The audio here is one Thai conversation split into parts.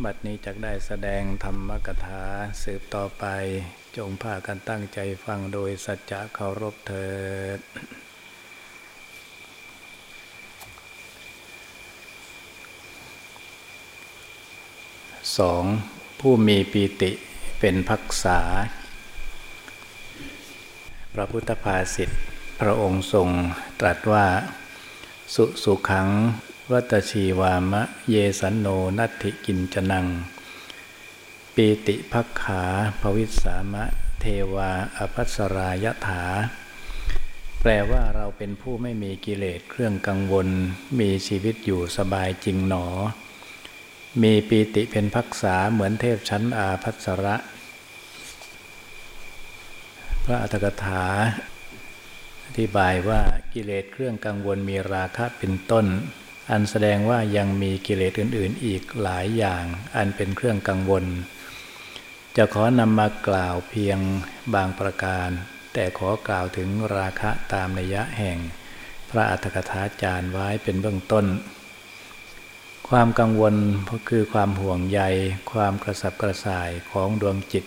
บัดนี้จักได้แสดงธรรมกถาสืบต่อไป จงพากันตั้งใจฟังโดยสัจจะเคารพเถิดสองผู้มีปีติเป็นพักษา พระพุทธภาษิตพระองค์ทรงตรัสว่า สุสุขัง วัตชีวามะ เยสันโนนัตถิกินจนัง ปีติพักขาภวิสามะ เทวาอภัสรายถา แปลว่าเราเป็นผู้ไม่มีกิเลสเครื่องกังวล มีชีวิตอยู่สบายจริงหนอ มีปีติเป็นพักษาเหมือนเทพชั้นอาภัสระ พระอัตถกถาอธิบายว่ากิเลสเครื่องกังวลมีราคะเป็นต้น อันแสดงว่ายังมีกิเลสอื่น ๆ อีกหลายอย่าง อันเป็นเครื่องกังวล จะขอนำมากล่าวเพียงบางประการ แต่ขอกล่าวถึงราคะตามนัยยะแห่ง พระอัตถกถาจารย์ไว้เป็นเบื้องต้น ความกังวลก็คือความห่วงใย ความกระสับกระส่ายของดวงจิต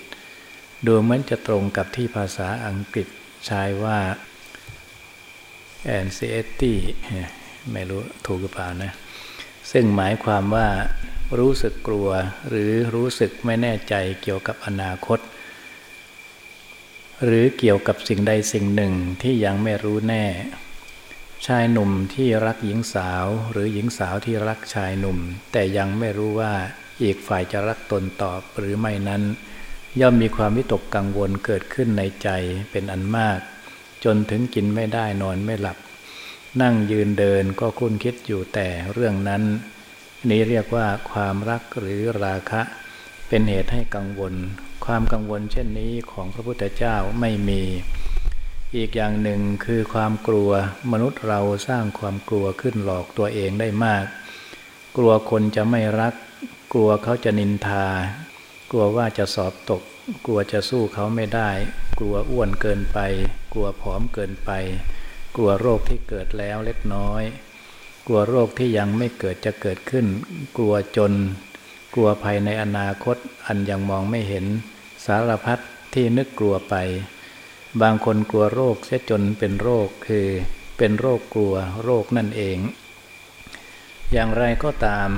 ดูเหมือนจะตรงกับที่ภาษาอังกฤษใช้ว่า anxiety ไม่รู้ถูกหรือเปล่านะ ซึ่งหมายความว่ารู้สึกกลัวหรือรู้สึกไม่แน่ใจเกี่ยวกับอนาคต หรือเกี่ยวกับสิ่งใดสิ่งหนึ่งที่ยังไม่รู้แน่ ชายหนุ่มที่รักหญิงสาวหรือหญิงสาวที่รักชายหนุ่ม แต่ยังไม่รู้ว่าอีกฝ่ายจะรักตนตอบหรือไม่นั้น ย่อมมีความวิตกกังวลเกิดขึ้นในใจเป็นอันมาก จนถึงกินไม่ได้นอนไม่หลับ นั่งยืนเดินก็คุ้นคิดอยู่แต่เรื่องนั้น นี้เรียกว่าความรักหรือราคะ เป็นเหตุให้กังวล ความกังวลเช่นนี้ของพระพุทธเจ้าไม่มี อีกอย่างหนึ่งคือความกลัวมนุษย์เราสร้างความกลัวขึ้นหลอกตัวเองได้มาก กลัวคนจะไม่รัก กลัวเขาจะนินทา กลัวว่าจะสอบตก กลัวจะสู้เขาไม่ได้ กลัวอ้วนเกินไป กลัวผอมเกินไป กลัวโรคที่เกิดแล้วเล็กน้อย กลัวโรคที่ยังไม่เกิดจะเกิดขึ้น กลัวจน กลัวภัยในอนาคตอันยังมองไม่เห็น สารพัดที่นึกกลัวไป บางคนกลัวโรคเสียจนเป็นโรคคือเป็นโรคกลัวโรคนั่นเอง อย่างไรก็ตาม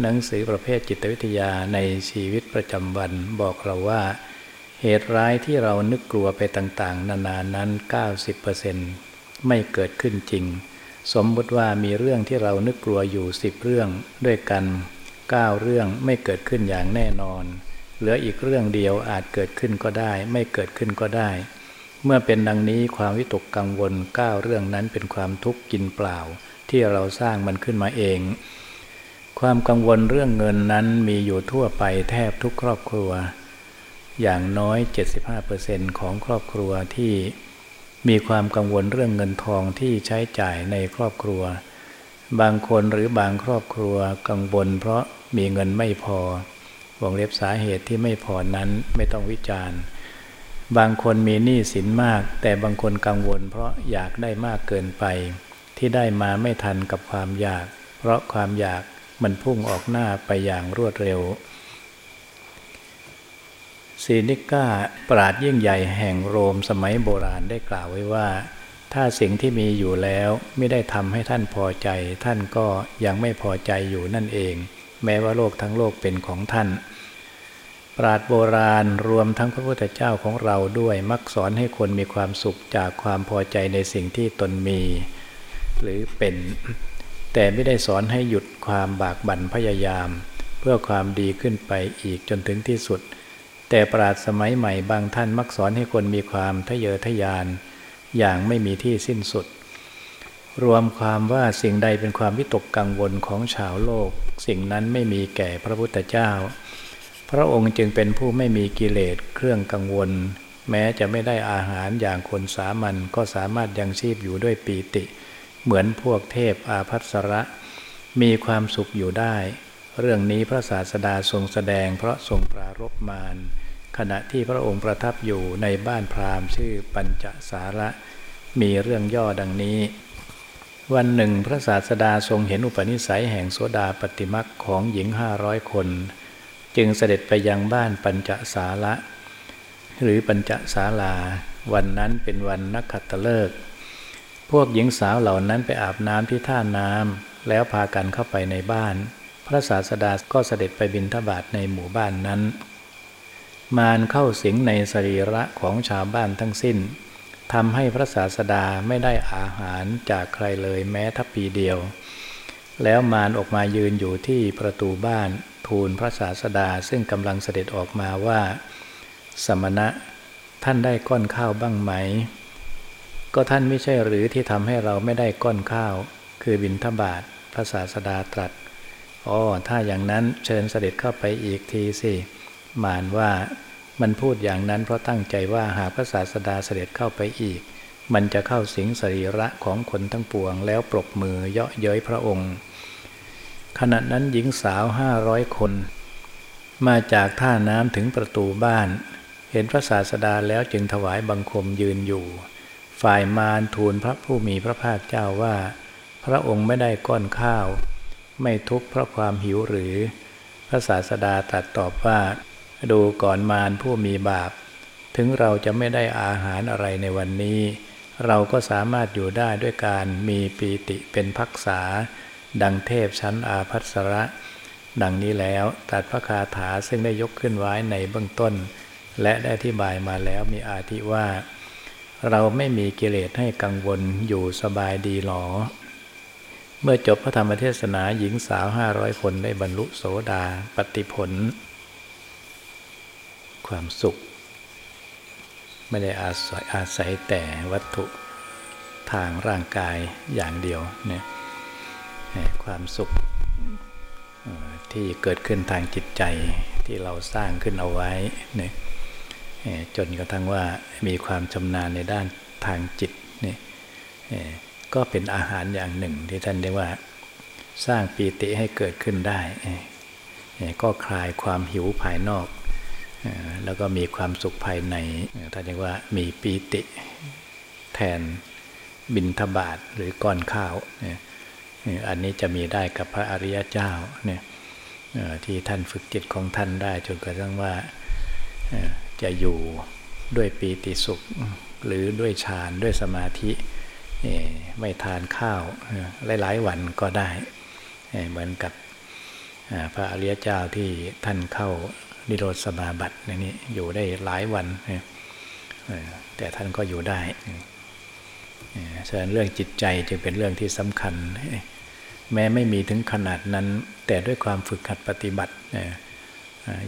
หนังสือประเภทจิตวิทยาในชีวิตประจำวันบอกเราว่า เหตุร้ายที่เรานึกกลัวไปต่างๆ นานานั้น 90% ไม่เกิดขึ้นจริง สมมติว่ามีเรื่องที่เรานึกกลัวอยู่สิบเรื่องด้วยกัน9เรื่องไม่เกิดขึ้นอย่างแน่นอน เหลืออีกเรื่องเดียวอาจเกิดขึ้นก็ได้ ไม่เกิดขึ้นก็ได้ เมื่อเป็นดังนี้ความวิตกกังวล9เรื่องนั้นเป็นความทุกข์กินเปล่า ที่เราสร้างมันขึ้นมาเองความกังวลเรื่องเงินนั้นมีอยู่ทั่วไปแทบทุกครอบครัว อย่างน้อย 75%ของครอบครัวที่ มีความกังวลเรื่องเงินทองที่ใช้จ่ายในครอบครัว บางคนหรือบางครอบครัวกังวลเพราะมีเงินไม่พอวงเล็บสาเหตุที่ไม่พอนั้นไม่ต้องวิจารณ์ บางคนมีหนี้สินมาก แต่บางคนกังวล เพราะอยากได้มากเกินไป ที่ได้มาไม่ทันกับความอยาก เพราะความอยากมันพุ่งออกหน้าไปอย่างรวดเร็ว ซีนิก้าปราดยิ่งใหญ่แห่งโรมสมัยโบราณได้กล่าวไว้ว่า ถ้าสิ่งที่มีอยู่แล้วไม่ได้ทำให้ท่านพอใจ ท่านก็ยังไม่พอใจอยู่นั่นเอง แม้ว่าโลกทั้งโลกเป็นของท่าน ปราดโบราณรวมทั้งพระพุทธเจ้าของเราด้วยมักสอนให้คนมีความสุขจากความพอใจในสิ่งที่ตนมี หรือเป็น แต่ไม่ได้สอนให้หยุดความบากบั่นพยายาม เพื่อความดีขึ้นไปอีกจนถึงที่สุด แต่ปราดสมัยใหม่บางท่านมักสอนให้คนมีความทะเยอทะยาน อย่างไม่มีที่สิ้นสุด รวมความว่าสิ่งใดเป็นความวิตกกังวลของชาวโลก สิ่งนั้นไม่มีแก่พระพุทธเจ้า พระองค์จึงเป็นผู้ไม่มีกิเลสเครื่องกังวล แม้จะไม่ได้อาหารอย่างคนสามัญก็สามารถยังชีพอยู่ด้วยปีติ เหมือนพวกเทพอาภัสระ มีความสุขอยู่ได้ เรื่องนี้พระศาสดาทรงแสดงเพราะทรงปรารบมารขณะที่พระองค์ประทับอยู่ในบ้านพราหมณ์ชื่อปัญจสาระมีเรื่องย่อดังนี้ วันหนึ่งพระศาสดาทรงเห็นอุปนิสัยแห่งโสดาปฏิมักของหญิงห้าร้อยคน จึงเสด็จไปยังบ้านปัญจสาระหรือปัญจศาลา วันนั้นเป็นวันนักขัตฤกษ์พวกหญิงสาวเหล่านั้นไปอาบน้ำที่ท่าน้ำแล้วพากันเข้าไปในบ้าน พระศาสดาก็เสด็จไปบิณฑบาตในหมู่บ้านนั้น มารเข้าสิงในสรีระของชาวบ้านทั้งสิ้นทำให้พระศาสดาไม่ได้อาหารจากใครเลยแม้ทัพปีเดียว แล้วมารออกมายืนอยู่ที่ประตูบ้านทูลพระศาสดาซึ่งกำลังเสด็จออกมาว่า สมณะท่านได้ก้อนข้าวบ้างไหม ก็ท่านไม่ใช่หรือที่ทำให้เราไม่ได้ก้อนข้าว คือบินทบาทพระศาสดาตรัส อ๋อถ้าอย่างนั้นเชิญเสด็จเข้าไปอีกทีสิมานว่ามันพูดอย่างนั้นเพราะตั้งใจว่าหากพระศาสดาเสด็จเข้าไปอีก มันจะเข้าสิงสรีระของคนทั้งปวง แล้วปรบมือเยาะเย้ยพระองค์ ขณะนั้นหญิงสาวห้าร้อยคน มาจากท่าน้ำถึงประตูบ้าน เห็นพระศาสดาแล้วจึงถวายบังคมยืนอยู่ ฝ่ายมารทูลพระผู้มีพระภาคเจ้าว่า พระองค์ไม่ได้ก้อนข้าว ไม่ทุกข์เพราะความหิวหรือ พระศาสดาตรัสตอบว่า ดูก่อนมารผู้มีบาป ถึงเราจะไม่ได้อาหารอะไรในวันนี้ เราก็สามารถอยู่ได้ด้วยการมีปีติเป็นพักษา ดังเทพชั้นอาภัสระ ดังนี้แล้วตัดพระคาถาซึ่งได้ยกขึ้นไว้ในเบื้องต้น และได้อธิบายมาแล้วมีอาทิว่า เราไม่มีกิเลสให้กังวลอยู่สบายดีหรอ เมื่อจบพระธรรมเทศนาหญิงสาวห้าร้อยคนได้บรรลุโสดาปฏิผล ความสุข ไม่ได้อาศัยอาศัยแต่วัตถุทางร่างกายอย่างเดียวเนี่ยความสุขที่เกิดขึ้นทางจิตใจที่เราสร้างขึ้นเอาไว้เนี่ยจนกระทั่งว่ามีความชำนาญในด้านทางจิตเนี่ย ก็เป็นอาหารอย่างหนึ่งที่ท่านเรียกว่า สร้างปีติให้เกิดขึ้นได้ ก็คลายความหิวภายนอก แล้วก็มีความสุขภายใน ท่านเรียกว่ามีปีติแทนบินทบาทหรือก้อนข้าว อันนี้จะมีได้กับพระอริยเจ้าเนี่ยที่ท่านฝึกจิตของท่านได้จนกระทั่งว่าจะอยู่ด้วยปีติสุขหรือด้วยฌานด้วยสมาธิ ไม่ทานข้าวหลายๆวันก็ได้ เหมือนกับพระอริยเจ้าที่ท่านเข้านิโรธสมาบัตินี่อยู่ได้หลายวัน แต่ท่านก็อยู่ได้ฉะนั้นเรื่องจิตใจจึงเป็นเรื่องที่สำคัญ แม้ไม่มีถึงขนาดนั้น แต่ด้วยความฝึกหัดปฏิบัติ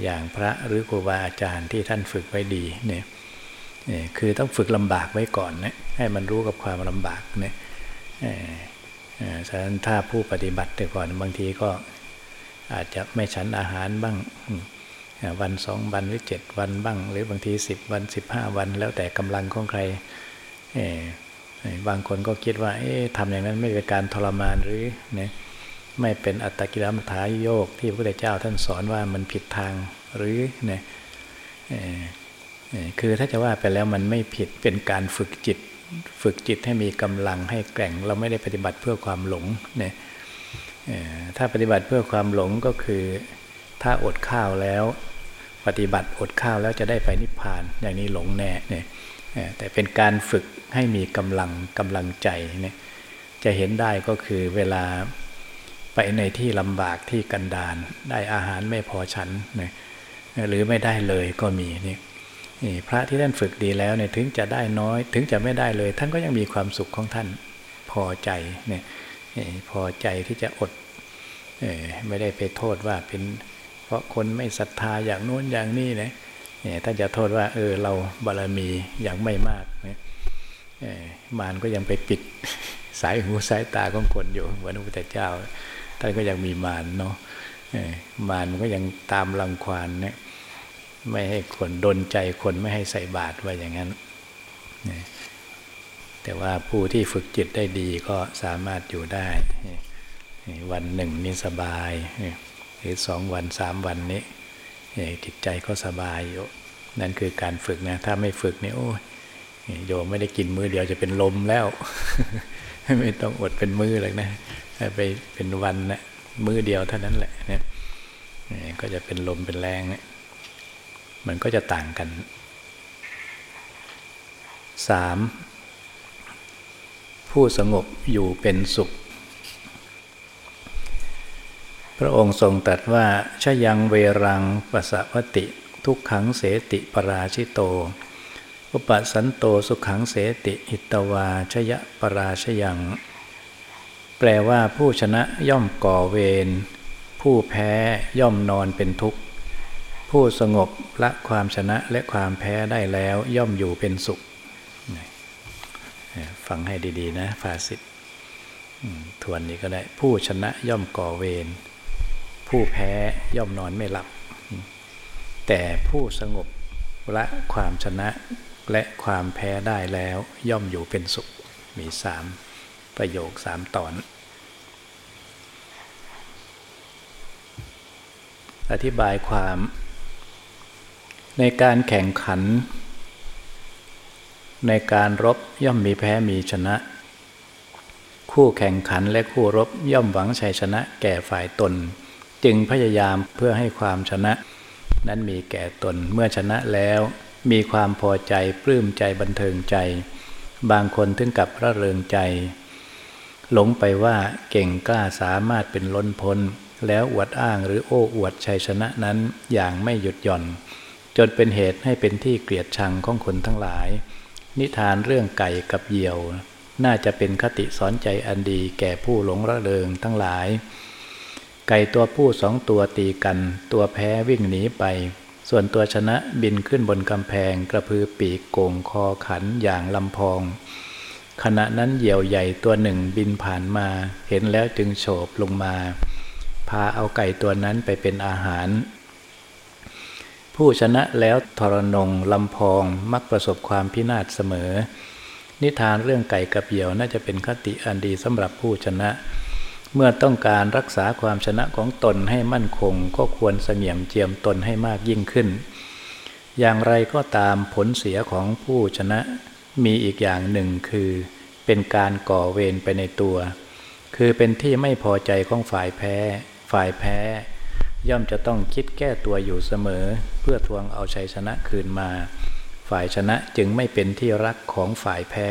อย่างพระหรือครูบาอาจารย์ที่ท่านฝึกไว้ดีเนี่ย คือต้องฝึกลำบากไว้ก่อนนะให้มันรู้กับความลำบากเนี่ยฉะนั้นถ้าผู้ปฏิบัติแต่ก่อนบางทีก็อาจจะไม่ฉันอาหารบ้างวันสองวันหรือเจ็ดวันบ้าง หรือบางทีสิบวันสิบห้าวัน แล้วแต่กำลังของใครบางคนก็คิดว่าทำอย่างนั้นไม่เป็นการทรมานหรือเนี่ยไม่เป็นอัตตกิลมัฐายโยกที่พระพุทธเจ้าท่านสอนว่ามันผิดทางหรือเนี่ย คือถ้าจะว่าไปแล้วมันไม่ผิดเป็นการฝึกจิต ฝึกจิตให้มีกำลังให้แกร่ง เราไม่ได้ปฏิบัติเพื่อความหลงเนี่ยถ้าปฏิบัติเพื่อความหลงก็คือ ถ้าอดข้าวแล้ว ปฏิบัติอดข้าวแล้วจะได้ไปนิพพาน อย่างนี้หลงแน่เนี่ยแต่เป็นการฝึกให้มีกำลังกำลังใจเนี่ยจะเห็นได้ก็คือเวลาไปในที่ลำบากที่กันดานได้อาหารไม่พอฉันนะหรือไม่ได้เลยก็มีนี่ พระที่ท่านฝึกดีแล้วเนี่ยถึงจะได้น้อย ถึงจะไม่ได้เลย ท่านก็ยังมีความสุขของท่านพอใจเนี่ยพอใจที่จะอดไม่ได้ไปโทษว่าเป็นเพราะคนไม่ศรัทธาอย่างโน้นอย่างนี้นะถ้าจะโทษว่าเออเราบารมีอย่างไม่มากเนี่ยมารก็ยังไปปิดสายหูสายตาของคนอยู่เหมือนพระพุทธเจ้าท่านก็ยังมีมารเนาะมารมันก็ยังตามรังควานเนี่ย ไม่ให้คนดนใจคนไม่ให้ใส่บาตรไว้อย่างนั้น แต่ว่าผู้ที่ฝึกจิตได้ดีก็สามารถอยู่ได้ วันหนึ่งนี่สบาย หรือสองวันสามวันนี้จิตใจก็สบายอยู่ นั่นคือการฝึกนะ ถ้าไม่ฝึกนี่โอ้ยโยมไม่ได้กินมือเดียวจะเป็นลมแล้ว ไม่ต้องอดเป็นมือเลยนะไปเป็นวันนะมือเดียวเท่านั้นแหละเนี่ยก็จะเป็นลมเป็นแรงเนี่ย มันก็จะต่างกันสามผู้สงบอยู่เป็นสุข พระองค์ทรงตรัสว่าชยังเวรังปัสสวติ ทุกขังเสติปราชิโต อุปสันโตสุขังเสติอิตวาชยะปราชยัง แปลว่าผู้ชนะย่อมก่อเวรผู้แพ้ย่อมนอนเป็นทุกข์ ผู้สงบละความชนะและความแพ้ได้แล้วย่อมอยู่เป็นสุข ฟังให้ดีๆนะฟาสิตทวนนี้ก็ได้ ผู้ชนะย่อมก่อเวร ผู้แพ้ย่อมนอนไม่หลับ แต่ผู้สงบละความชนะและความแพ้ได้แล้วย่อมอยู่เป็นสุข มีสามประโยคสามตอน อธิบายความ ในการแข่งขัน ในการรบย่อมมีแพ้มีชนะ คู่แข่งขันและคู่รบย่อมหวังชัยชนะแก่ฝ่ายตน จึงพยายามเพื่อให้ความชนะ นั้นมีแก่ตนเมื่อชนะแล้ว มีความพอใจปลื้มใจบันเทิงใจ บางคนถึงกับระเริงใจ หลงไปว่าเก่งกล้าสามารถเป็นล้นพ้น แล้วอวดอ้างหรือโอ้อวดชัยชนะนั้นอย่างไม่หยุดหย่อน จนเป็นเหตุให้เป็นที่เกลียดชังของคนทั้งหลาย นิทานเรื่องไก่กับเหยี่ยว น่าจะเป็นคติสอนใจอันดีแก่ผู้หลงระเริงทั้งหลาย ไก่ตัวผู้สองตัวตีกัน ตัวแพ้วิ่งหนีไป ส่วนตัวชนะบินขึ้นบนกำแพงกระพือปีกโก่งคอขันอย่างลำพอง ขณะนั้นเหยี่ยวใหญ่ตัวหนึ่งบินผ่านมา เห็นแล้วจึงโฉบลงมา พาเอาไก่ตัวนั้นไปเป็นอาหาร ผู้ชนะแล้วทรนงลำพองมักประสบความพินาศเสมอ นิทานเรื่องไก่กับเหยี่ยวน่าจะเป็นคติอันดีสำหรับผู้ชนะ เมื่อต้องการรักษาความชนะของตนให้มั่นคง ก็ควรเสงี่ยมเจียมตนให้มากยิ่งขึ้น อย่างไรก็ตามผลเสียของผู้ชนะ มีอีกอย่างหนึ่งคือ เป็นการก่อเวรไปในตัว คือเป็นที่ไม่พอใจของฝ่ายแพ้ ฝ่ายแพ้ ย่อมจะต้องคิดแก้ตัวอยู่เสมอ เพื่อทวงเอาชัยชนะคืนมา ฝ่ายชนะจึงไม่เป็นที่รักของฝ่ายแพ้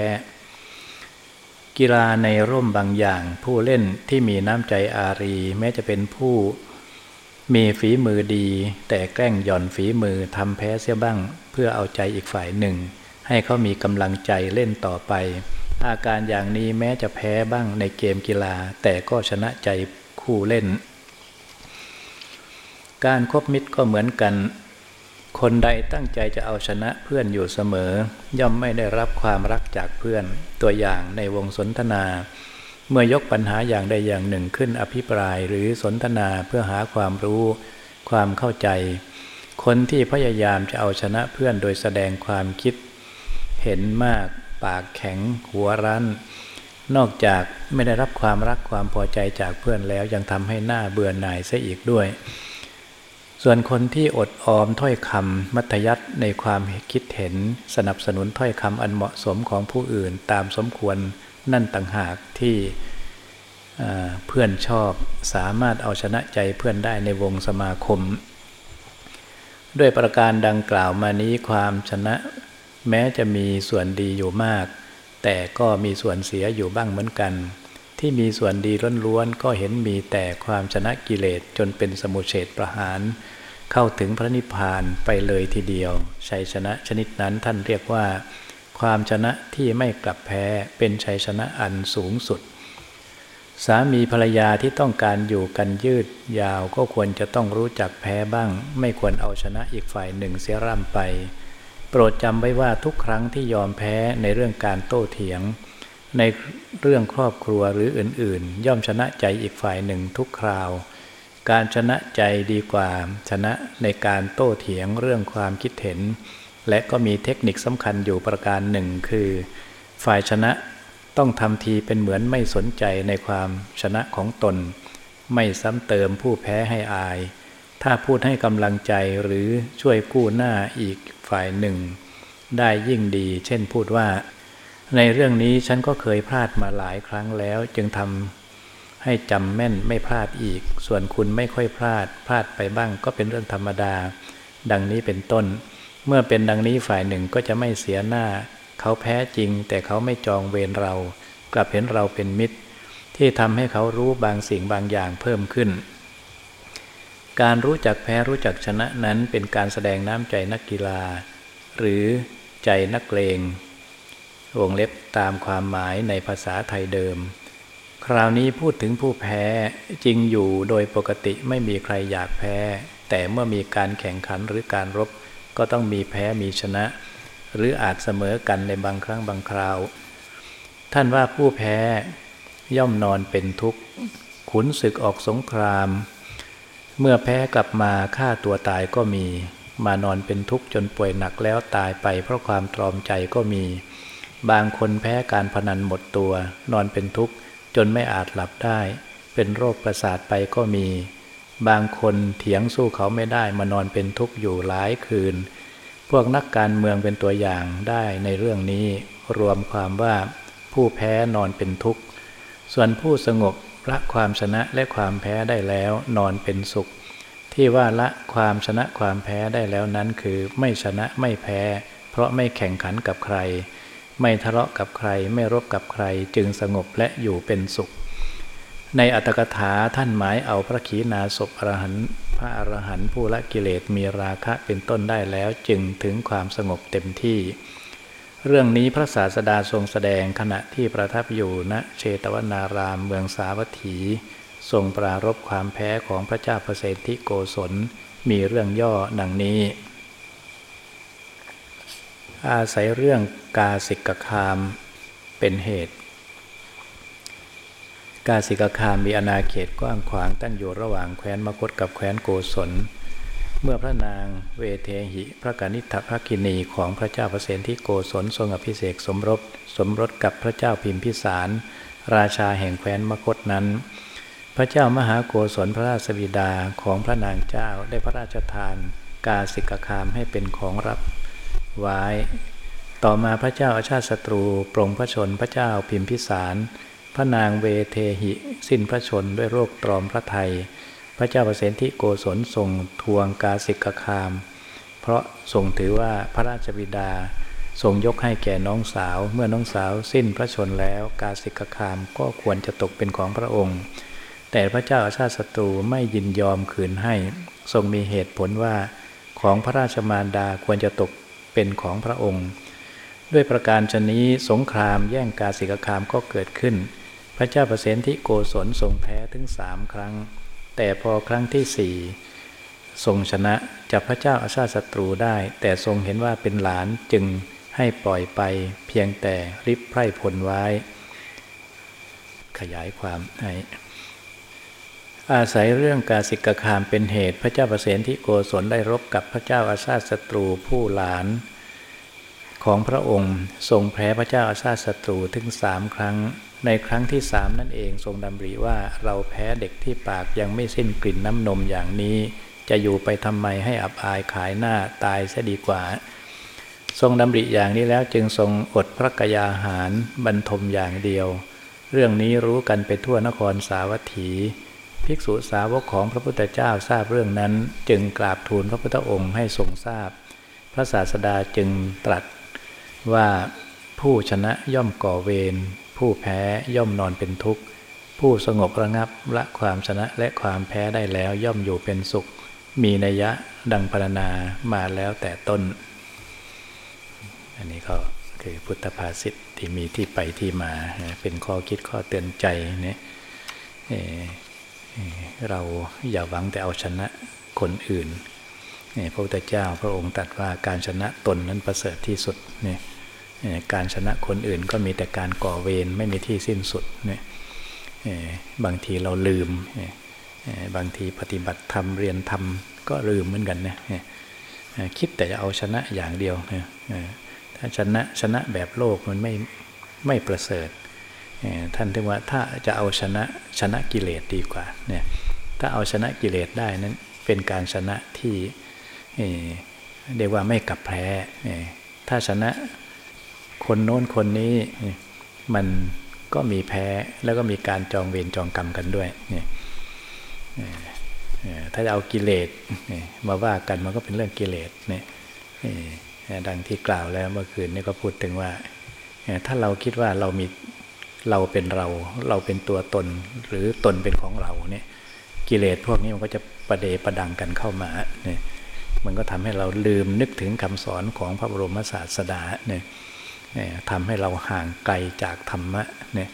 กีฬาในร่มบางอย่าง ผู้เล่นที่มีน้ำใจอารี แม้จะเป็นผู้มีฝีมือดี แต่แกล้งหย่อนฝีมือทำแพ้เสียบ้าง เพื่อเอาใจอีกฝ่ายหนึ่ง ให้เขามีกำลังใจเล่นต่อไป อาการอย่างนี้แม้จะแพ้บ้างในเกมกีฬา แต่ก็ชนะใจคู่เล่น การครบมิตรก็เหมือนกัน คนใดตั้งใจจะเอาชนะเพื่อนอยู่เสมอ ย่อมไม่ได้รับความรักจากเพื่อน ตัวอย่างในวงสนทนา เมื่อยกปัญหาอย่างใดอย่างหนึ่งขึ้นอภิปรายหรือสนทนาเพื่อหาความรู้ ความเข้าใจ คนที่พยายามจะเอาชนะเพื่อนโดยแสดงความคิด เห็นมาก ปากแข็ง หัวรั้น นอกจากไม่ได้รับความรักความพอใจจากเพื่อนแล้วยังทำให้หน้าเบื่อหน่ายเสียอีกด้วย ส่วนคนที่อดออมถ้อยคำมัธยัติในความคิดเห็น สนับสนุนถ้อยคำอันเหมาะสมของผู้อื่นตามสมควรนั่นต่างหากที่เพื่อนชอบสามารถเอาชนะใจเพื่อนได้ในวงสมาคม ด้วยประการดังกล่าวมานี้ความชนะแม้จะมีส่วนดีอยู่มาก แต่ก็มีส่วนเสียอยู่บ้างเหมือนกัน ที่มีส่วนดีล้วนๆก็เห็นมีแต่ความชนะกิเลสจนเป็นสมุเฉดประหาร เข้าถึงพระนิพพานไปเลยทีเดียวชัยชนะชนิดนั้นท่านเรียกว่า ความชนะที่ไม่กลับแพ้เป็นชัยชนะอันสูงสุด สามีภรรยาที่ต้องการอยู่กันยืดยาวก็ควรจะต้องรู้จักแพ้บ้าง ไม่ควรเอาชนะอีกฝ่ายหนึ่งเสียร่ำไป โปรดจำไว้ว่าทุกครั้งที่ยอมแพ้ในเรื่องการโต้เถียง ในเรื่องครอบครัวหรืออื่นๆ ย่อมชนะใจอีกฝ่ายหนึ่งทุกคราว การชนะใจดีกว่า ชนะในการโต้เถียงเรื่องความคิดเห็น และก็มีเทคนิคสำคัญอยู่ประการหนึ่งคือ ฝ่ายชนะต้องทำทีเป็นเหมือนไม่สนใจในความชนะของตน ไม่ซ้ำเติมผู้แพ้ให้อาย ถ้าพูดให้กำลังใจหรือช่วยกู้หน้าอีกฝ่ายหนึ่ง ได้ยิ่งดี เช่นพูดว่า ในเรื่องนี้ฉันก็เคยพลาดมาหลายครั้งแล้ว จึงทำให้จำแม่นไม่พลาดอีก ส่วนคุณไม่ค่อยพลาด พลาดไปบ้างก็เป็นเรื่องธรรมดา ดังนี้เป็นต้น เมื่อเป็นดังนี้ฝ่ายหนึ่งก็จะไม่เสียหน้า เขาแพ้จริง แต่เขาไม่จองเวรเรา กลับเห็นเราเป็นมิตร ที่ทำให้เขารู้บางสิ่งบางอย่างเพิ่มขึ้น การรู้จักแพ้รู้จักชนะนั้นเป็นการแสดงน้ำใจนักกีฬา หรือใจนักเลง วงเล็บตามความหมายในภาษาไทยเดิม คราวนี้พูดถึงผู้แพ้จริงอยู่โดยปกติไม่มีใครอยากแพ้ แต่เมื่อมีการแข่งขันหรือการรบ ก็ต้องมีแพ้มีชนะ หรืออาจเสมอกันในบางครั้งบางคราว ท่านว่าผู้แพ้ย่อมนอนเป็นทุกข์ ขุนศึกออกสงคราม เมื่อแพ้กลับมาฆ่าตัวตายก็มี มานอนเป็นทุกข์จนป่วยหนักแล้วตายไปเพราะความตรอมใจก็มี บางคนแพ้การพนันหมดตัว นอนเป็นทุกข์จนไม่อาจหลับได้ เป็นโรคประสาทไปก็มี บางคนเถียงสู้เขาไม่ได้มานอนเป็นทุกข์อยู่หลายคืน พวกนักการเมืองเป็นตัวอย่างได้ในเรื่องนี้รวมความว่าผู้แพ้นอนเป็นทุกข์ ส่วนผู้สงบละความชนะและความแพ้ได้แล้วนอนเป็นสุข ที่ว่าละความชนะความแพ้ได้แล้วนั้นคือไม่ชนะไม่แพ้ เพราะไม่แข่งขันกับใคร ไม่ทะเลาะกับใครไม่รบกับใครจึงสงบและอยู่เป็นสุข ในอัตถกถาท่านหมายเอาพระขีณาสพอรหันพระอรหันต์ผู้ละกิเลสมีราคะเป็นต้นได้แล้วจึงถึงความสงบเต็มที่ เรื่องนี้พระศาสดาทรงแสดงขณะที่ประทับอยู่ณเชตวนารามเมืองสาวัตถี ทรงปรารบความแพ้ของพระเจ้าเปรตทิโกศลมีเรื่องย่อดังนี้ อาศัยเรื่องกาสิกคามเป็นเหตุ กาสิกคามมีอาณาเขตกว้างขวางตั้งอยู่ระหว่างแคว้นมคตกับแคว้นโกศล เมื่อพระนางเวเทหิ พระกนิษฐพระกินีของพระเจ้าประเสนที่โกศลทรงอภิเษกสมรบสมรสกับพระเจ้าพิมพิสาร ราชาแห่งแคว้นมคตนั้น พระเจ้ามหาโกศลพระราชบิดาของพระนางเจ้าได้พระราชทาน กาสิกคามให้เป็นของรับ ไว้ ต่อมาพระเจ้าอาชาติศัตรูปรงพระชนพระเจ้าพิมพิสาร พระนางเวเทหิ สิ้นพระชนด้วยโรคตรอมพระไทย พระเจ้าประสิทธิโกศลทรงทวงกาสิกคาม เพราะทรงถือว่าพระราชบิดาทรงยกให้แก่น้องสาว เมื่อน้องสาวสิ้นพระชนแล้วกาสิกคามก็ควรจะตกเป็นของพระองค์ แต่พระเจ้าอาชาติศัตรูไม่ยินยอมคืนให้ ทรงมีเหตุผลว่าของพระราชมารดาควรจะตก เป็นของพระองค์ ด้วยประการชนี้สงครามแย่งกาสิกคามก็เกิดขึ้น พระเจ้าประสิทธิโกศลทรงแพ้ถึงสามครั้ง แต่พอครั้งที่สี่ทรงชนะจับพระเจ้าอาชาศัตรูได้ แต่ทรงเห็นว่าเป็นหลานจึงให้ปล่อยไปเพียงแต่ริบไพร่พลไว้ ขยายความให้ อาศัยเรื่องกาสิกคามเป็นเหตุ พระเจ้าประสิทธิโกศลได้รบกับพระเจ้าอาชาศัตรูผู้หลานของพระองค์ทรงแพ้พระเจ้าอาชาศัตรูถึงสามครั้ง ในครั้งที่สามนั่นเองทรงดำริว่าเราแพ้เด็กที่ปากยังไม่สิ้นกลิ่นน้ำนมอย่างนี้ จะอยู่ไปทำไมให้อับอายขายหน้าตายซะดีกว่า ทรงดำริอย่างนี้แล้วจึงทรงอดพระกยาหารบรรทมอย่างเดียว เรื่องนี้รู้กันไปทั่วนครสาวัตถี ภิกษุสาวกของพระพุทธเจ้าทราบเรื่องนั้น จึงกราบทูลพระพุทธองค์ให้ทรงทราบ พระศาสดาจึงตรัสว่าผู้ชนะย่อมก่อเวรผู้แพ้ย่อมนอนเป็นทุกข์ ผู้สงบระงับละความชนะและความแพ้ได้แล้วย่อมอยู่เป็นสุข มีนัยยะดังพรรณนามาแล้วแต่ต้น อันนี้ก็คือพุทธภาษิตที่มีที่ไปที่มา เป็นข้อคิดข้อเตือนใจเนี่ย เราอย่าหวังแต่เอาชนะคนอื่นพระพุทธเจ้าพระองค์ตรัสว่าการชนะตนนั้นประเสริฐที่สุดนี่การชนะคนอื่นก็มีแต่การก่อเวรไม่มีที่สิ้นสุดนี่บางทีเราลืม บางทีปฏิบัติธรรมเรียนธรรมก็ลืมเหมือนกันนะคิดแต่จะเอาชนะอย่างเดียวถ้าชนะชนะแบบโลกมันไม่ไม่ประเสริฐ ท่านถึงว่าถ้าจะเอาชนะชนะกิเลสดีกว่าเนี่ยถ้าเอาชนะกิเลสได้นั้นเป็นการชนะที่เรียกว่าไม่กลับแพ้ถ้าชนะคนโน้นคนนี้มันก็มีแพ้แล้วก็มีการจองเวรจองกรรมกันด้วยถ้าจะเอากิเลสมาว่ากันมันก็เป็นเรื่องกิเลสเนี่ยดังที่กล่าวแล้วเมื่อคืนนี่ก็พูดถึงว่า ถ้าเราคิดว่าเรามี เราเป็นเรา เราเป็นตัวตนหรือตนเป็นของเราเนี่ยกิเลสพวกนี้มันก็จะประเดประดังกันเข้ามาเนี่ยมันก็ทำให้เราลืมนึกถึงคำสอนของพระบรมศาสดาเนี่ยทำให้เราห่างไกลจากธรรมะเนี่ย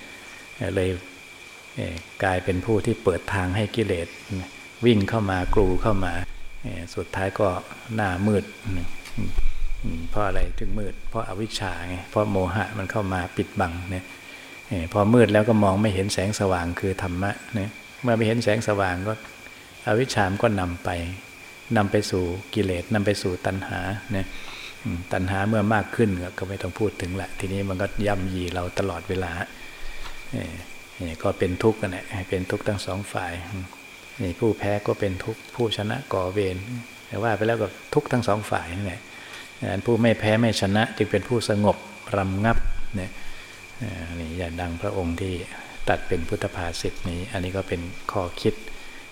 เลยกลายเป็นผู้ที่เปิดทางให้กิเลสวิ่งเข้ามากรูเข้ามา สุดท้ายก็หน้ามืด เพราะอะไรถึงมืด เพราะอาวิชชาไงเพราะโมหะมันเข้ามาปิดบังเนี่ย พอมืดแล้วก็มองไม่เห็นแสงสว่างคือธรรมะเนี่ยเมื่อไม่เห็นแสงสว่างก็อวิชชามก็นำไปนำไปสู่กิเลสนำไปสู่ตัณหาเนี่ยตัณหาเมื่อมากขึ้นก็ไม่ต้องพูดถึงละทีนี้มันก็ย่ำยีเราตลอดเวลาเนี่ก็เป็นทุกข์กันแหละเป็นทุกข์ทั้งสองฝ่ายนี่ผู้แพ้ก็เป็นทุกข์ผู้ชนะก่อเวรแต่ว่าไปแล้วก็ทุกข์ทั้งสองฝ่ายนี่แหละผู้ไม่แพ้ไม่ชนะจึงเป็นผู้สงบรำงับเนี่ย นี่อย่างดังพระองค์ที่ตัดเป็นพุทธภาษิตนี้ อันนี้ก็เป็นข้อคิด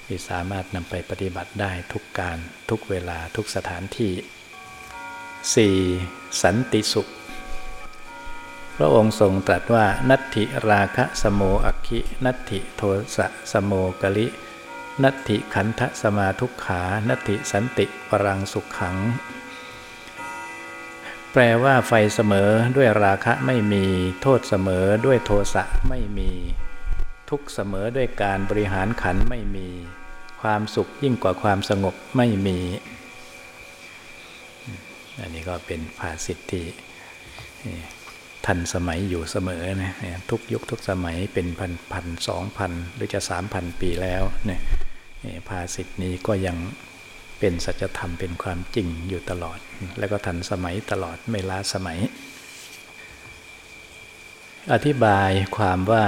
ที่สามารถนำไปปฏิบัติได้ทุกการทุกเวลาทุกสถานที่ 4. สันติสุข พระองค์ทรงตรัสว่านัตถิราคะสโมอักขินัตถิโทสะสโมกลินัตถิขันธสมาทุกขา นัตถิสันติปรังสุขขัง แปลว่าไฟเสมอด้วยราคะไม่มี โทษเสมอด้วยโทสะไม่มี ทุกเสมอด้วยการบริหารขันไม่มี ความสุขยิ่งกว่าความสงบไม่มี อันนี้ก็เป็นภาษิตที่ทันสมัยอยู่เสมอนะทุกยุคทุกสมัยเป็นพันพันสองพันหรือจะสามพันปีแล้วเนี่ยภาษิตนี้ก็ยัง เป็นสัจธรรมเป็นความจริงอยู่ตลอด แล้วก็ทันสมัยตลอดไม่ล้าสมัย อธิบายความว่า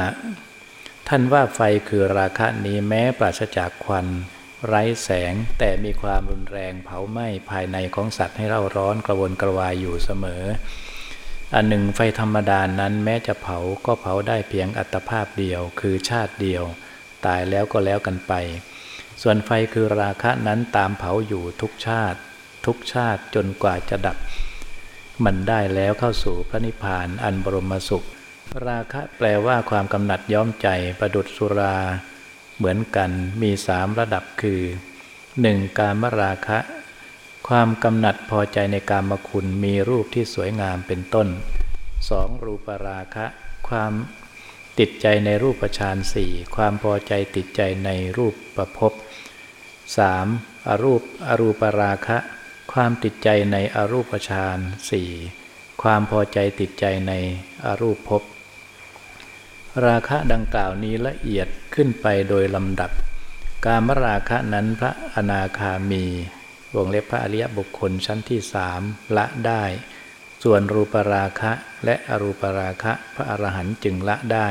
ท่านว่าไฟคือราคะนี้แม้ปราศจากควันไร้แสงแต่มีความรุนแรงเผาไหม้ภายในของสัตว์ให้เร่าร้อนกระวนกระวายอยู่เสมอ อันหนึ่งไฟธรรมดานั้นแม้จะเผาก็เผาได้เพียงอัตภาพเดียว คือชาติเดียว ตายแล้วก็แล้วกันไป ส่วนไฟคือราคะนั้นตามเผาอยู่ทุกชาติ ทุกชาติจนกว่าจะดับ มันได้แล้วเข้าสู่พระนิพพานอันบรมสุข ราคะแปลว่าความกำหนัดย้อมใจประดุดสุรา เหมือนกันมีสามระดับคือ 1. การมราคะ ความกำหนัดพอใจในการมคุณมีรูปที่สวยงามเป็นต้น 2. รูปราคะ ความติดใจในรูปฌานสี่ความพอใจติดใจในรูปประพบ 3. อรูปอรูปราคะ ความติดใจในอรูปฌานสี่ความพอใจติดใจในอรูปภพราคะดังกล่าวนี้ละเอียดขึ้นไปโดยลำดับ การมราคะนั้นพระอนาคามี วงเล็บพระอริยบุคคลชั้นที่สามละได้ ส่วนรูปราคะและอรูปราคะพระอรหันต์จึงละได้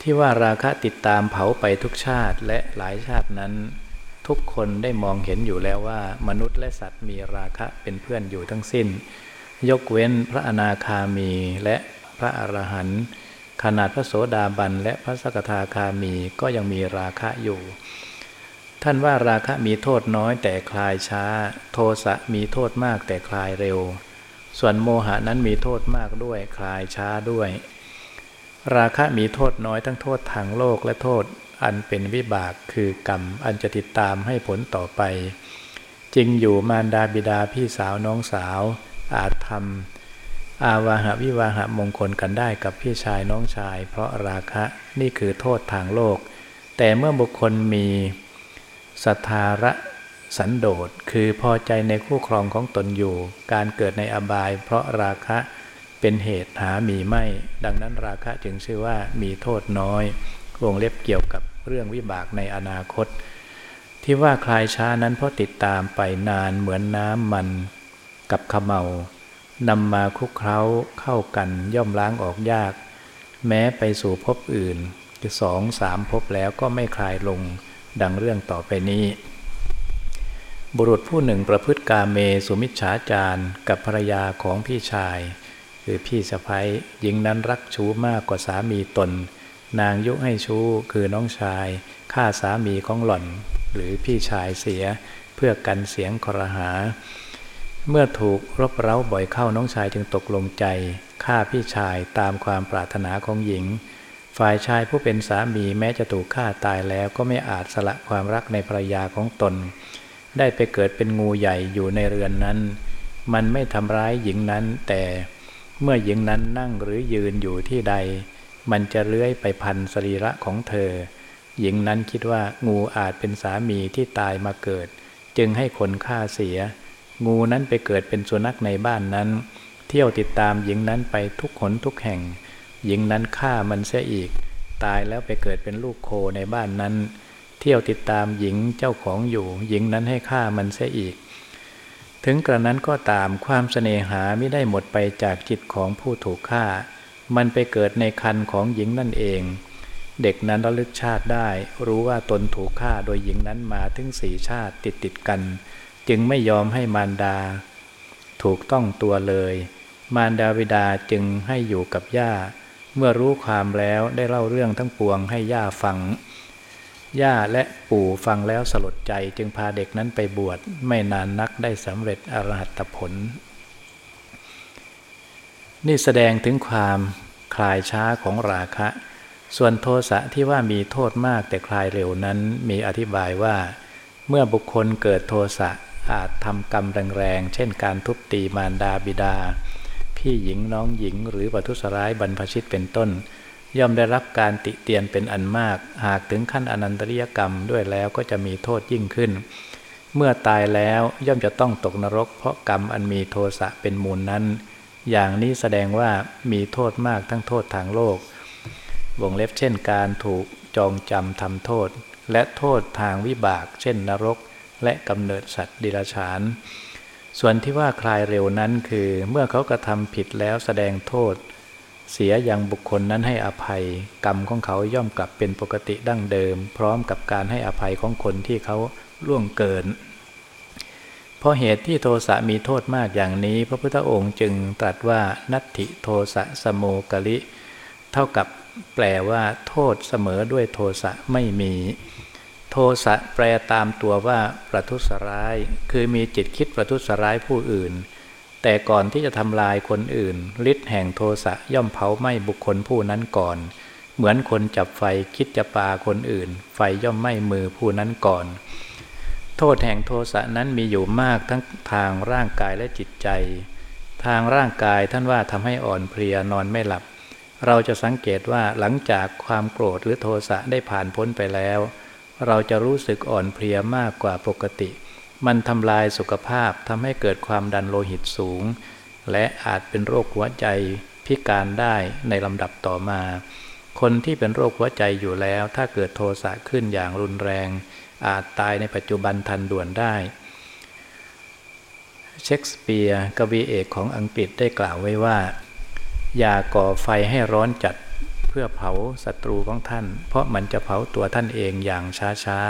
ที่ว่าราคะติดตามเผาไปทุกชาติและหลายชาตินั้น ทุกคนได้มองเห็นอยู่แล้วว่า มนุษย์และสัตว์มีราคะเป็นเพื่อนอยู่ทั้งสิ้น ยกเว้นพระอนาคามีและพระอรหันต์ขนาดพระโสดาบันและพระสกทาคามีก็ยังมีราคะอยู่ ท่านว่าราคะมีโทษน้อยแต่คลายช้า โทสะมีโทษมากแต่คลายเร็ว ส่วนโมหะนั้นมีโทษมากด้วยคลายช้าด้วย ราคะมีโทษน้อยทั้งโทษทางโลกและโทษ อันเป็นวิบากคือกรรมอันจะติดตามให้ผลต่อไปจริงอยู่มารดาบิดาพี่สาวน้องสาว อาจทำอาวาหะวิวาหะมงคลกันได้กับพี่ชายน้องชาย เพราะราคะนี่คือโทษทางโลก แต่เมื่อบุคคลมีสัทธาระสันโดษคือพอใจในคู่ครองของตนอยู่ การเกิดในอบาย เพราะราคะเป็นเหตุหามีไม่ ดังนั้นราคะจึงชื่อว่ามีโทษน้อยวงเล็บเกี่ยวกับ เรื่องวิบากในอนาคต ที่ว่าคลายช้านั้นเพราะติดตามไปนานเหมือนน้ำมันกับขมเมานำมาคลุกเคล้าเข้ากันย่อมล้างออกยาก แม้ไปสู่ภพอื่นคือสองสามภพแล้วก็ไม่คลายลงดังเรื่องต่อไปนี้ บุรุษผู้หนึ่งประพฤติกาเมสุมิชฌาจารกับภรรยาของพี่ชาย คือพี่สะพ้ยหญิงนั้นรักชู้มากกว่าสามีตน นางยุให้ชู้คือน้องชายฆ่าสามีของหล่อน หรือพี่ชายเสียเพื่อกันเสียงครหา เมื่อถูกรบเร้าบ่อยเข้าน้องชายจึงตกลงใจฆ่าพี่ชายตามความปรารถนาของหญิง ฝ่ายชายผู้เป็นสามีแม้จะถูกฆ่าตายแล้วก็ไม่อาจสละความรักในภรรยาของตน ได้ไปเกิดเป็นงูใหญ่อยู่ในเรือนนั้น มันไม่ทำร้ายหญิงนั้นแต่เมื่อหญิงนั้นนั่งหรือยืนอยู่ที่ใด มันจะเลื้อยไปพันสรีระของเธอ หญิงนั้นคิดว่างูอาจเป็นสามีที่ตายมาเกิด จึงให้คนฆ่าเสีย งูนั้นไปเกิดเป็นสุนัขในบ้านนั้น เที่ยวติดตามหญิงนั้นไปทุกขนทุกแห่ง หญิงนั้นฆ่ามันเสียอีก ตายแล้วไปเกิดเป็นลูกโคในบ้านนั้น เที่ยวติดตามหญิงเจ้าของอยู่ หญิงนั้นให้ฆ่ามันเสียอีกถึงกระนั้นก็ตามความเสน่หาไม่ได้หมดไปจากจิตของผู้ถูกฆ่า มันไปเกิดในคันของหญิงนั่นเอง เด็กนั้นระลึกชาติได้ รู้ว่าตนถูกฆ่าโดยหญิงนั้นมาถึงสี่ชาติติดติดกัน จึงไม่ยอมให้มารดา ถูกต้องตัวเลย มารดาวิดาจึงให้อยู่กับย่า เมื่อรู้ความแล้วได้เล่าเรื่องทั้งปวงให้ย่าฟังย่าและปู่ฟังแล้วสลดใจจึงพาเด็กนั้นไปบวชไม่นานนักได้สำเร็จอรหัตผล นี่แสดงถึงความคลายช้าของราคะ ส่วนโทสะที่ว่ามีโทษมากแต่คลายเร็วนั้นมีอธิบายว่า เมื่อบุคคลเกิดโทสะอาจทำกรรมแรงๆ เช่นการทุบตีมารดาบิดา พี่หญิงน้องหญิงหรือปัทุสร้ายบรรพชิตเป็นต้น ย่อมได้รับการติเตียนเป็นอันมาก หากถึงขั้นอนันตริยกรรมด้วยแล้วก็จะมีโทษยิ่งขึ้น เมื่อตายแล้วย่อมจะต้องตกนรก เพราะกรรมอันมีโทสะเป็นมูลนั้น อย่างนี้แสดงว่ามีโทษมากทั้งโทษทางโลก วงเล็บเช่นการถูกจองจำทำโทษ และโทษทางวิบาก เช่นนรก และกำเนิดสัตว์ดิลฉาน ส่วนที่ว่าคลายเร็วนั้นคือเมื่อเขากระทำผิดแล้วแสดงโทษ เสียอย่างบุคคลนั้นให้อภัย กรรมของเขาย่อมกลับเป็นปกติดั้งเดิม พร้อมกับการให้อภัยของคนที่เขาล่วงเกิน เพราะเหตุที่โทสะมีโทษมากอย่างนี้ พระพุทธองค์จึงตรัสว่านัตถิโทสะสโมกลิ เท่ากับแปลว่า โทษเสมอด้วยโทสะไม่มี โทสะแปลตามตัวว่าประทุษร้าย คือมีจิตคิดประทุษร้ายผู้อื่น แต่ก่อนที่จะทำลายคนอื่นฤทธิ์แห่งโทสะย่อมเผาไหม้บุคคลผู้นั้นก่อน เหมือนคนจับไฟคิดจะปาคนอื่น ไฟย่อมไหม้มือผู้นั้นก่อน โทษแห่งโทสะนั้นมีอยู่มากทั้งทางร่างกายและจิตใจ ทางร่างกายท่านว่าทำให้อ่อนเพลียนอนไม่หลับ เราจะสังเกตว่าหลังจากความโกรธหรือโทสะได้ผ่านพ้นไปแล้ว เราจะรู้สึกอ่อนเพลียมากกว่าปกติ มันทำลายสุขภาพทำให้เกิดความดันโลหิตสูง และอาจเป็นโรคหัวใจพิการได้ในลำดับต่อมา คนที่เป็นโรคหัวใจอยู่แล้ว ถ้าเกิดโทสะขึ้นอย่างรุนแรง อาจตายในปัจจุบันทันด่วนได้ เชคสเปียร์กวีเอกของอังกฤษได้กล่าวไว้ว่า อย่าก่อไฟให้ร้อนจัดเพื่อเผาศัตรูของท่าน เพราะมันจะเผาตัวท่านเองอย่างช้า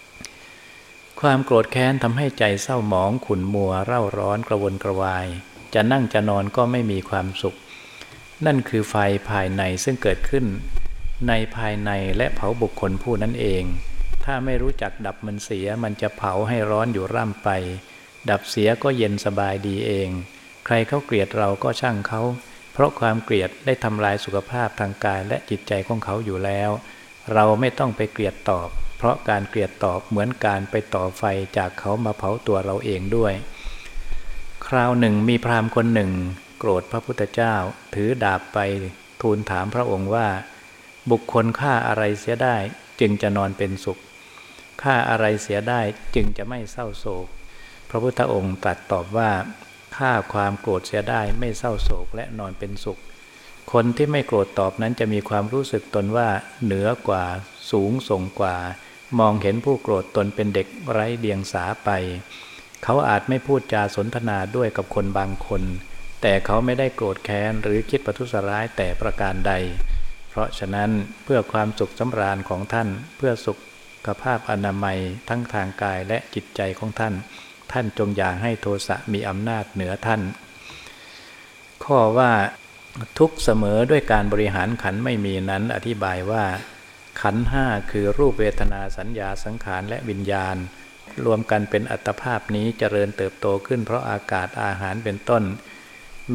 ๆ ความโกรธแค้นทำให้ใจเศร้าหมองขุ่นมัวเร่าร้อนกระวนกระวาย จะนั่งจะนอนก็ไม่มีความสุข นั่นคือไฟภายในซึ่งเกิดขึ้น ในภายในและเผาบุคคลผู้นั้นเอง ถ้าไม่รู้จักดับมันเสีย มันจะเผาให้ร้อนอยู่ร่ำไป ดับเสียก็เย็นสบายดีเอง ใครเขาเกลียดเราก็ช่างเขา เพราะความเกลียดได้ทำลายสุขภาพทางกายและจิตใจของเขาอยู่แล้ว เราไม่ต้องไปเกลียดตอบ เพราะการเกลียดตอบเหมือนการไปต่อไฟจากเขามาเผาตัวเราเองด้วย คราวหนึ่งมีพราหมณ์คนหนึ่ง โกรธพระพุทธเจ้า ถือดาบไปทูลถามพระองค์ว่า บุคคลฆ่าอะไรเสียได้จึงจะนอนเป็นสุข ฆ่าอะไรเสียได้จึงจะไม่เศร้าโศก พระพุทธองค์ตรัสตอบว่าฆ่าความโกรธเสียได้ไม่เศร้าโศกและนอนเป็นสุข คนที่ไม่โกรธตอบนั้นจะมีความรู้สึกตนว่าเหนือกว่าสูงส่งกว่า มองเห็นผู้โกรธตนเป็นเด็กไร้เดียงสาไป เขาอาจไม่พูดจาสนทนาด้วยกับคนบางคน แต่เขาไม่ได้โกรธแค้นหรือคิดประทุษร้ายแต่ประการใด เพราะฉะนั้นเพื่อความสุขสำราญของท่านเพื่อสุข ภาพอนามัยทั้งทางกายและจิตใจของท่าน ท่านจงอย่าให้โทสะมีอำนาจเหนือท่าน ข้อว่าทุกเสมอด้วยการบริหารขันไม่มีนั้นอธิบายว่า ขันห้าคือรูปเวทนาสัญญาสังขารและวิญญาณ รวมกันเป็นอัตภาพนี้เจริญเติบโตขึ้นเพราะอากาศอาหารเป็นต้น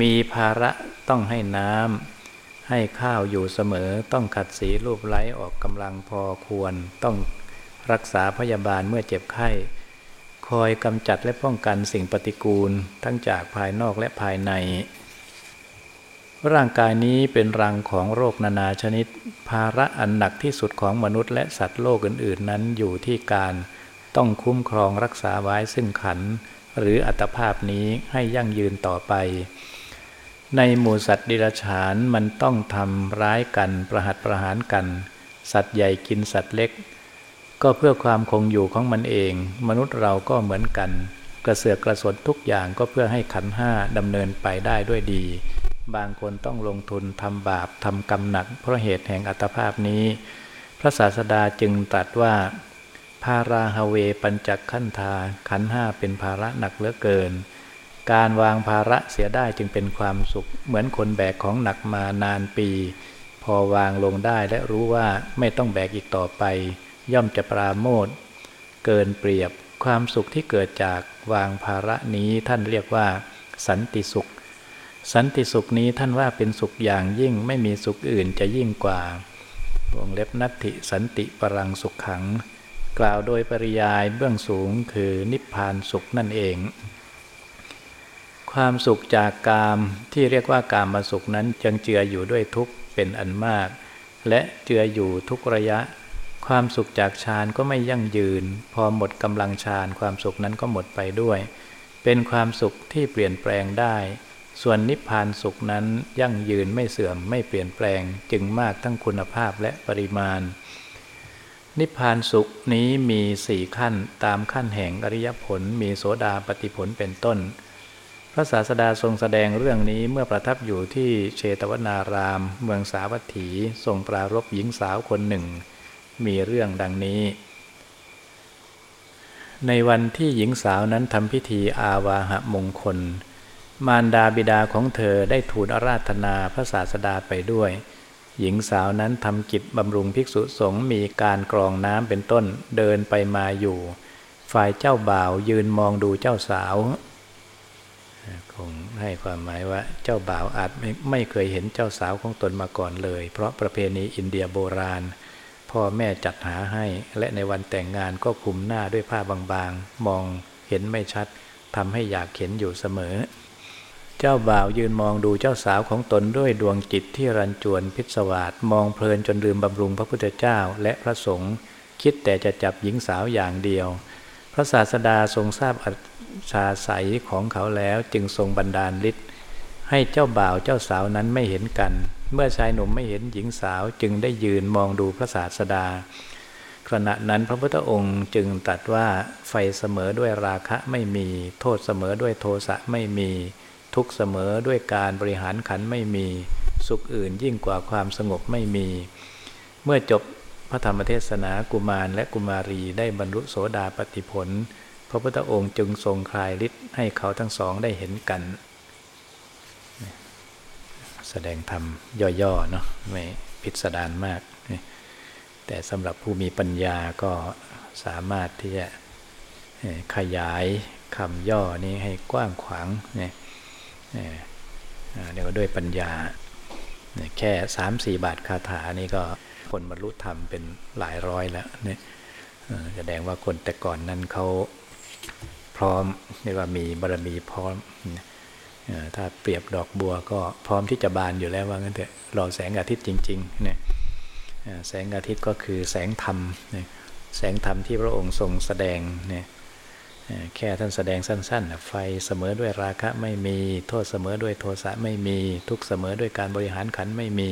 มีภาระต้องให้น้ำให้ข้าวอยู่เสมอต้องขัดสีรูปไล้ออกกำลังพอควรต้อง รักษาพยาบาลเมื่อเจ็บไข้ คอยกำจัดและป้องกันสิ่งปฏิกูลทั้งจากภายนอกและภายใน ร่างกายนี้เป็นรังของโรคนานาชนิด ภาระอันหนักที่สุดของมนุษย์และสัตว์โลกอื่น ๆ นั้นอยู่ที่การต้องคุ้มครองรักษาไว้ซึ่งขัน หรืออัตภาพนี้ให้ยั่งยืนต่อไป ในหมู่สัตว์ดิรัจฉานมันต้องทำร้ายกันประหัตประหารกัน สัตว์ใหญ่กินสัตว์เล็ก ก็เพื่อความคงอยู่ของมันเอง มนุษย์เราก็เหมือนกัน กระเสือกกระสนทุกอย่างก็เพื่อให้ขันห้าดำเนินไปได้ด้วยดี บางคนต้องลงทุนทำบาปทำกรรมหนัก เพราะเหตุแห่งอัตภาพนี้ พระศาสดาจึงตรัสว่า ภาราฮเวปัญจขันธาขันห้าเป็นภาระหนักเหลือเกิน การวางภาระเสียได้จึงเป็นความสุข เหมือนคนแบกของหนักมานานปี พอวางลงได้และรู้ว่าไม่ต้องแบกอีกต่อไป ย่อมจะปราโมทเกินเปรียบความสุขที่เกิดจากวางภาระนี้ท่านเรียกว่า สันติสุข สันติสุขนี้ท่านว่าเป็นสุขอย่างยิ่งไม่มีสุขอื่นจะยิ่งกว่าวงเล็บนัตติสันติปรังสุขขัง กล่าวโดยปริยายเบื้องสูงคือนิพพานสุขนั่นเอง ความสุขจากกามที่เรียกว่ากามมาสุขนั้นจังเจืออยู่ด้วยทุกข์เป็นอันมาก และเจืออยู่ทุกระยะ ความสุขจากฌานก็ไม่ยั่งยืน พอหมดกำลังฌานความสุขนั้นก็หมดไปด้วย เป็นความสุขที่เปลี่ยนแปลงได้ ส่วนนิพพานสุขนั้นยั่งยืนไม่เสื่อมไม่เปลี่ยนแปลง จึงมากทั้งคุณภาพและปริมาณ นิพพานสุขนี้มีสี่ขั้นตามขั้นแห่งอริยผลมีโสดาปฏิผลเป็นต้น พระศาสดาทรงแสดงเรื่องนี้เมื่อประทับอยู่ที่เชตวนาราม เมืองสาวัตถีทรงปรารบหญิงสาวคนหนึ่ง มีเรื่องดังนี้ ในวันที่หญิงสาวนั้นทำพิธีอาวาหะมงคล มารดาบิดาของเธอได้ทูลอาราธนาพระศาสดาไปด้วย หญิงสาวนั้นทำกิจบำรุงภิกษุสงฆ์มีการกรองน้ำเป็นต้นเดินไปมาอยู่ ฝ่ายเจ้าบ่าวยืนมองดูเจ้าสาวคงให้ความหมายว่าเจ้าบ่าวอาจไม่ไม่เคยเห็นเจ้าสาวของตนมาก่อนเลย เพราะประเพณีอินเดียโบราณ พ่อแม่จัดหาให้ และในวันแต่งงานก็คุมหน้าด้วยผ้าบางๆ มองเห็นไม่ชัดทำให้อยากเห็นอยู่เสมอ เจ้าบ่าวยืนมองดูเจ้าสาวของตนด้วยดวงจิตที่รันจวนพิศวาสมองเพลินจนลืมบำรุงพระพุทธเจ้าและพระสงฆ์คิดแต่จะจับหญิงสาวอย่างเดียว พระศาสดาทรงทราบอัชาใสของเขาแล้วจึงทรงบันดาลฤทธิ์ให้เจ้าบ่าวเจ้าสาวนั้นไม่เห็นกัน เมื่อชายหนุ่มไม่เห็นหญิงสาวจึงได้ยืนมองดูพระศาสดา ขณะนั้นพระพุทธองค์จึงตรัสว่าไฟเสมอด้วยราคะไม่มี โทษเสมอด้วยโทสะไม่มี ทุกเสมอด้วยการบริหารขันไม่มี สุขอื่นยิ่งกว่าความสงบไม่มี เมื่อจบพระธรรมเทศนากุมารและกุมารีได้บรรลุโสดาปติผล พระพุทธองค์จึงทรงคลายฤทธิ์ให้เขาทั้งสองได้เห็นกัน แสดงธรรมย่อๆเนาะไม่พิสดารมาก แต่สำหรับผู้มีปัญญาก็สามารถที่จะขยายคำย่อนี้ให้กว้างขวางเนี่ยเรียกว่าด้วยปัญญา แค่สามสี่บาทคาถานี่ก็คนบรรลุธรรมเป็นหลายร้อยแล้วเนี่ยแสดงว่าคนแต่ก่อนนั้นเขาพร้อมเรียกว่ามีบารมีพร้อม ถ้าเปรียบดอกบัวก็พร้อมที่จะบานอยู่แล้วว่างั้นเถอะรอแสงอาทิตย์จริงๆเนี่ยแสงอาทิตย์ก็คือแสงธรรมแสงธรรมที่พระองค์ทรงแสดงเนี่ยแค่ท่านแสดงสั้นๆ ไฟเสมอด้วยราคะไม่มี โทษเสมอด้วยโทสะไม่มี ทุกเสมอด้วยการบริหารขันไม่มี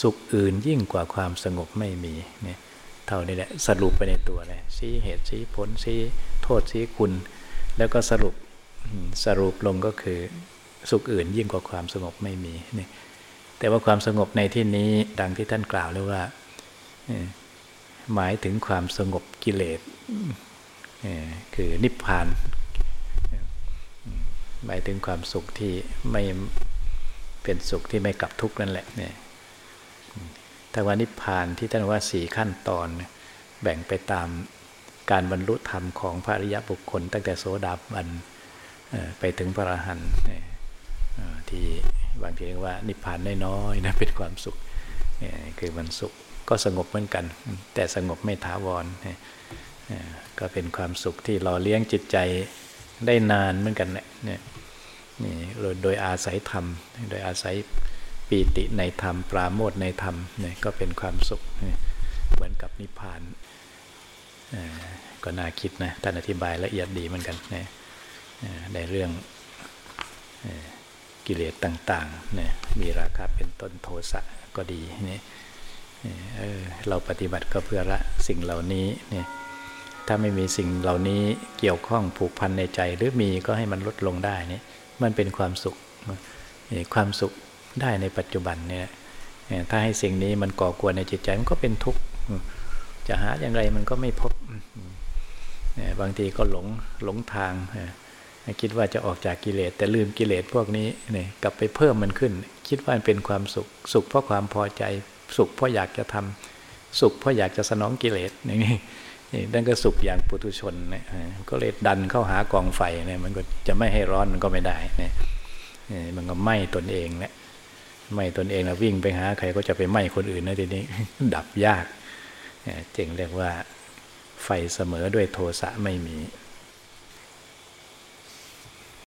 สุขอื่นยิ่งกว่าความสงบไม่มีเนี่ยเท่านี้แหละสรุปไปในตัวเลยชี้เหตุชี้ผลชี้โทษชี้คุณ แล้วก็สรุป สรุปลงก็คือสุขอื่นยิ่งกว่าความสงบไม่มีนี่แต่ว่าความสงบในที่นี้ดังที่ท่านกล่าวเลยว่า หมายถึงความสงบกิเลสคือนิพพาน หมายถึงความสุขที่ไม่เป็นสุขที่ไม่กลับทุกข์นั่นแหละเนี่ยถ้าว่านิพพานที่ท่านว่าสี่ขั้นตอน แบ่งไปตามการบรรลุธรรมของพระอริยบุคคล ตั้งแต่โสดาบัน ไปถึงพระอรหันต์ที่บางทีเรียกว่านิพพานน้อยๆนะเป็นความสุขคือมันสุขก็สงบเหมือนกัน แต่สงบไม่ถาวรก็เป็นความสุขที่รอเลี้ยงจิตใจได้นานเหมือนกันเนี่ยนี่โดยอาศัยธรรม โดยอาศัยปีติในธรรม ปราโมทในธรรมเนี่ยก็เป็นความสุขเหมือนกับนิพพานก็น่าคิดนะท่านอธิบายละเอียดดีเหมือนกัน ในเรื่องกิเลสต่างๆนีมีราคาเป็นต้นโทสะก็ดีนี่เเราปฏิบัติก็เพื่อละสิ่งเหล่านี้นี่ถ้าไม่มีสิ่งเหล่านี้เกี่ยวข้องผูกพันในใจ หรือมีก็ให้มันลดลงได้นี่มันเป็นความสุขความสุขได้ในปัจจุบันเนี่ยถ้าให้สิ่งนี้มันก่อกวนในจิตใจมันก็เป็นทุกข์จะหาอย่างไรมันก็ไม่พบบางทีก็หลงหลงทาง คิดว่าจะออกจากกิเลส แต่ลืมกิเลสพวกนี้เนี่ยกลับไปเพิ่มมันขึ้น คิดว่าเป็นความสุข สุขเพราะความพอใจ สุขเพราะอยากจะทำสุขเพราะอยากจะสนองกิเลสอย่างนี้นั่นก็สุขอย่างปุถุชนเนี่ยก็เลยดันเข้าหากองไฟเนี่ยมันก็จะไม่ให้ร้อนมันก็ไม่ได้เนี่ยมันก็ไหม้ตนเองแหละไหม้ตนเองแล้ววิ่งไปหาใครก็จะไปไหม้คนอื่นนะทีนี้ดับยากจึงเรียกว่าไฟเสมอด้วยโทสะไม่มี